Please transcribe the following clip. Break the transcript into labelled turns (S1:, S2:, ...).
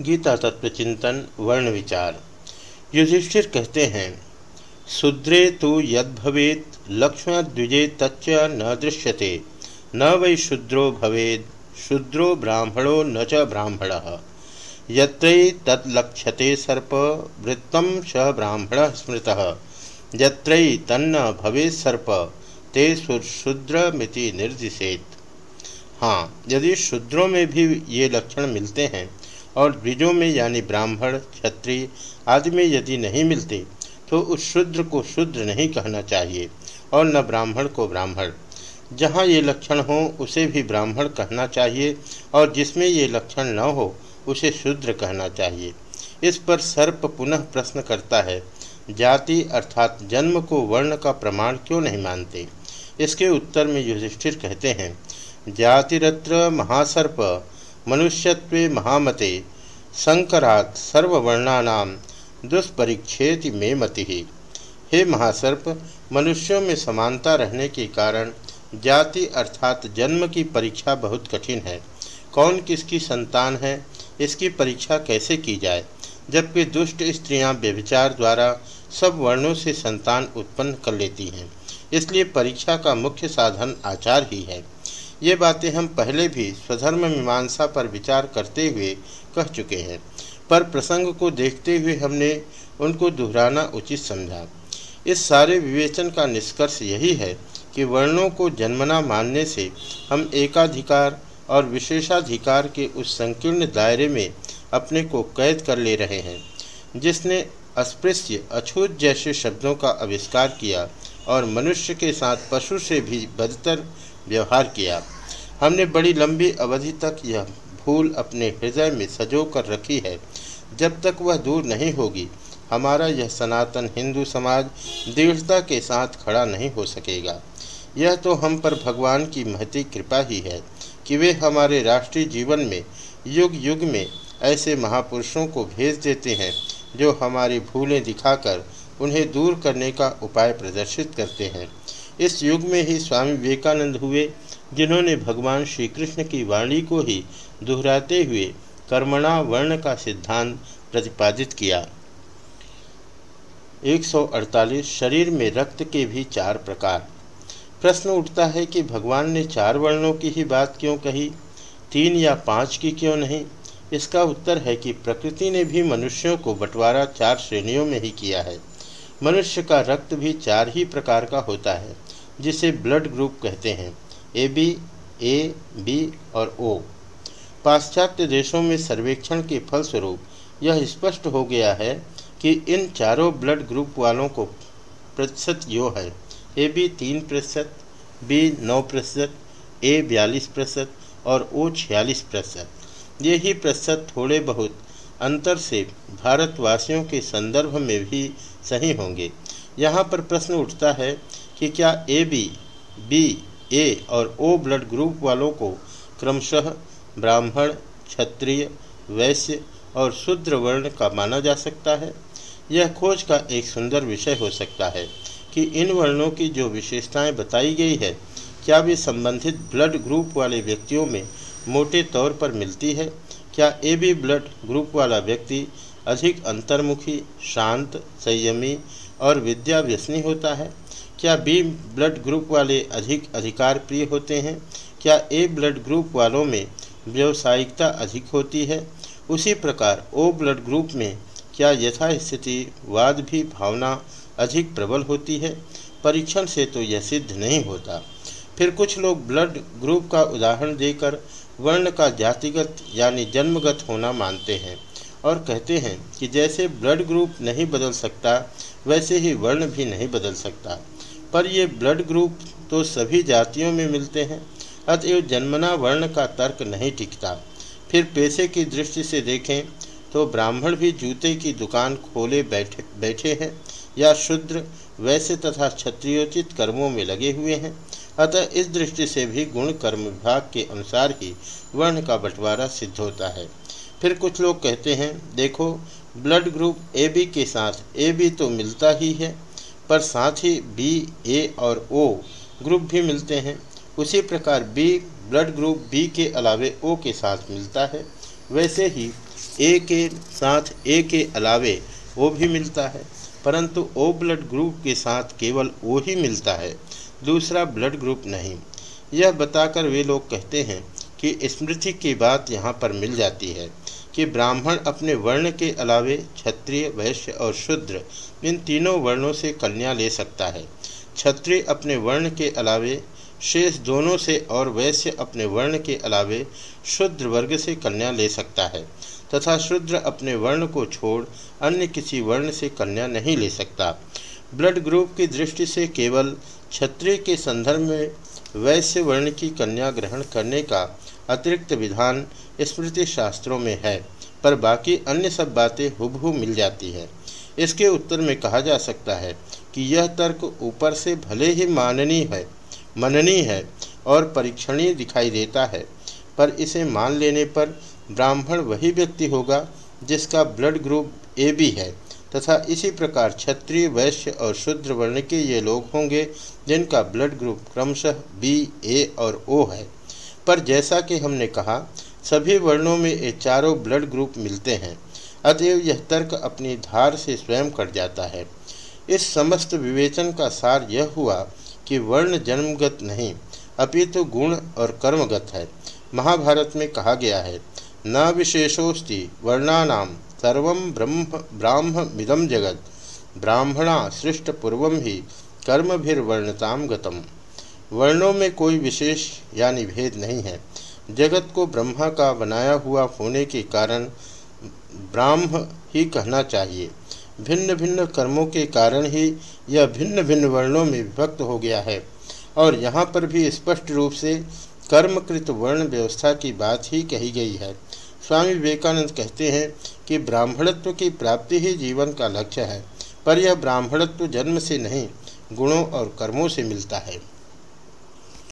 S1: गीता तत्व चिंतन, वर्ण विचार। युधिष्ठिर कहते हैं शूद्रे तो यद लक्ष्मण द्विजे तच्च न दृश्यते। न वै शूद्रो भवेद, शूद्रो ब्राह्मणो न च ब्राह्मण। यत्रै तद्लक्ष्यते सर्प वृत्तम स ब्राह्मण स्मृत। यत्रै तन्न भवेत् सर्प, ते शूद्रमिति निर्दिशेत। हाँ यदि शूद्रों में भी ये लक्षण मिलते हैं और द्विजों में यानी ब्राह्मण, क्षत्रिय आदि में यदि नहीं मिलते तो उस शूद्र को शूद्र नहीं कहना चाहिए, और न ब्राह्मण को ब्राह्मण। जहाँ ये लक्षण हो, उसे भी ब्राह्मण कहना चाहिए, और जिसमें ये लक्षण न हो, उसे शूद्र कहना चाहिए। इस पर सर्प पुनः प्रश्न करता है, जाति अर्थात जन्म को वर्ण का प्रमाण क्यों नहीं मानते? इसके उत्तर में युधिष्ठिर कहते हैं, जातिरत्र महासर्प मनुष्यत्व महामते संकरात सर्ववर्णानाम दुष्परीक्षेति में मति। हे महासर्प, मनुष्यों में समानता रहने के कारण जाति अर्थात जन्म की परीक्षा बहुत कठिन है। कौन किसकी संतान है, इसकी परीक्षा कैसे की जाए? जबकि दुष्ट स्त्रियाँ व्यभिचार द्वारा सब वर्णों से संतान उत्पन्न कर लेती हैं, इसलिए परीक्षा का मुख्य साधन आचार ही है। ये बातें हम पहले भी स्वधर्म मीमांसा पर विचार करते हुए कह चुके हैं, पर प्रसंग को देखते हुए हमने उनको दोहराना उचित समझा। इस सारे विवेचन का निष्कर्ष यही है कि वर्णों को जन्मना मानने से हम एकाधिकार और विशेषाधिकार के उस संकीर्ण दायरे में अपने को कैद कर ले रहे हैं, जिसने अस्पृश्य, अछूत जैसे शब्दों का आविष्कार किया और मनुष्य के साथ पशु से भी बदतर व्यवहार किया। हमने बड़ी लंबी अवधि तक यह भूल अपने हृदय में सजो कर रखी है। जब तक वह दूर नहीं होगी, हमारा यह सनातन हिंदू समाज दृढ़ता के साथ खड़ा नहीं हो सकेगा। यह तो हम पर भगवान की महती कृपा ही है कि वे हमारे राष्ट्रीय जीवन में युग युग में ऐसे महापुरुषों को भेज देते हैं, जो हमारी भूलें दिखाकर उन्हें दूर करने का उपाय प्रदर्शित करते हैं। इस युग में ही स्वामी विवेकानंद हुए, जिन्होंने भगवान श्री कृष्ण की वाणी को ही दोहराते हुए कर्मणा वर्ण का सिद्धांत प्रतिपादित किया। 148 शरीर में रक्त के भी चार प्रकार। प्रश्न उठता है कि भगवान ने चार वर्णों की ही बात क्यों कही? तीन या पाँच की क्यों नहीं? इसका उत्तर है कि प्रकृति ने भी मनुष्यों को बंटवारा चार श्रेणियों में ही किया है। मनुष्य का रक्त भी चार ही प्रकार का होता है। जिसे ब्लड ग्रुप कहते हैं, ए बी ए, बी और ओ। पाश्चात्य देशों में सर्वेक्षण के फलस्वरूप यह स्पष्ट हो गया है कि इन चारों ब्लड ग्रुप वालों को प्रतिशत यो है। ए बी तीन प्रतिशत, बी नौ प्रतिशत, ए बयालीस प्रतिशत और ओ छियालीस प्रतिशत। ये ही प्रतिशत थोड़े बहुत अंतर से भारतवासियों के संदर्भ में भी सही होंगे। यहाँ पर प्रश्न उठता है कि क्या ए बी बी ए और ओ ब्लड ग्रुप वालों को क्रमशः ब्राह्मण, क्षत्रिय, वैश्य और शूद्र वर्ण का माना जा सकता है? यह खोज का एक सुंदर विषय हो सकता है कि इन वर्णों की जो विशेषताएँ बताई गई है, क्या वे संबंधित ब्लड ग्रुप वाले व्यक्तियों में मोटे तौर पर मिलती है? क्या ए बी ब्लड ग्रुप वाला व्यक्ति अधिक अंतर्मुखी, शांत, संयमी और विद्या व्यसनी होता है? क्या बी ब्लड ग्रुप वाले अधिक अधिकार प्रिय होते हैं? क्या ए ब्लड ग्रुप वालों में व्यवसायिकता अधिक होती है? उसी प्रकार ओ ब्लड ग्रुप में क्या यथास्थिति वाद भी भावना अधिक प्रबल होती है? परीक्षण से तो यह सिद्ध नहीं होता। फिर कुछ लोग ब्लड ग्रुप का उदाहरण देकर वर्ण का जातिगत यानी जन्मगत होना मानते हैं और कहते हैं कि जैसे ब्लड ग्रुप नहीं बदल सकता, वैसे ही वर्ण भी नहीं बदल सकता। पर ये ब्लड ग्रुप तो सभी जातियों में मिलते हैं, अतएव जन्मना वर्ण का तर्क नहीं टिकता। फिर पैसे की दृष्टि से देखें तो ब्राह्मण भी जूते की दुकान खोले बैठे बैठे हैं, या शुद्र वैसे तथा क्षत्रियोचित कर्मों में लगे हुए हैं। अतः इस दृष्टि से भी गुण कर्म विभाग के अनुसार ही वर्ण का बंटवारा सिद्ध होता है। फिर कुछ लोग कहते हैं, देखो ब्लड ग्रुप ए बी के साथ ए बी तो मिलता ही है पर साथ ही बी ए और ओ ग्रुप भी मिलते हैं। उसी प्रकार बी ब्लड ग्रुप बी के अलावे ओ के साथ मिलता है। वैसे ही ए के साथ ए के अलावे ओ भी मिलता है, परंतु ओ ब्लड ग्रुप के साथ केवल ओ ही मिलता है, दूसरा ब्लड ग्रुप नहीं। यह बताकर वे लोग कहते हैं कि स्मृति की बात यहाँ पर मिल जाती है। कि ब्राह्मण अपने वर्ण के अलावे क्षत्रिय, वैश्य और शूद्र, इन तीनों वर्णों से कन्या ले सकता है। क्षत्रिय अपने वर्ण के अलावे, शेष दोनों से और वैश्य अपने वर्ण के अलावे शुद्र वर्ग से कन्या ले सकता है, तथा शूद्र अपने वर्ण को छोड़ अन्य किसी वर्ण से कन्या नहीं ले सकता। ब्लड ग्रुप की दृष्टि से केवल क्षत्रिय के संदर्भ में वैश्य वर्ण की कन्या ग्रहण करने का अतिरिक्त विधान स्मृति शास्त्रों में है, पर बाकी अन्य सब बातें हुबहू मिल जाती हैं। इसके उत्तर में कहा जा सकता है कि यह तर्क ऊपर से भले ही माननीय है, मननीय है और परीक्षणीय दिखाई देता है, पर इसे मान लेने पर ब्राह्मण वही व्यक्ति होगा जिसका ब्लड ग्रुप ए बी है तथा इसी प्रकार क्षत्रिय, वैश्य और शुद्र वर्ण के ये लोग होंगे जिनका ब्लड ग्रुप क्रमशः बी, ए और ओ है। पर जैसा कि हमने कहा, सभी वर्णों में ये चारों ब्लड ग्रुप मिलते हैं। अतएव यह तर्क अपनी धार से स्वयं कट जाता है। इस समस्त विवेचन का सार यह हुआ कि वर्ण जन्मगत नहीं, अपितु तो गुण और कर्मगत है। महाभारत में कहा गया है, न विशेषोस्ति वर्णानाम सर्व ब्रह्म ब्राह्म मिदम जगत। ब्राह्मणा सृष्ट पूर्व ही कर्मभिर्वर्णताम गतम। वर्णों में कोई विशेष यानी भेद नहीं है। जगत को ब्रह्मा का बनाया हुआ होने के कारण ब्राह्म ही कहना चाहिए। भिन्न भिन्न कर्मों के कारण ही यह भिन्न भिन्न वर्णों में विभक्त हो गया है। और यहाँ पर भी स्पष्ट रूप से कर्मकृत वर्ण व्यवस्था की बात ही कही गई है। स्वामी विवेकानंद कहते हैं कि ब्राह्मणत्व की प्राप्ति ही जीवन का लक्ष्य है, पर यह ब्राह्मणत्व जन्म से नहीं, गुणों और कर्मों से मिलता है।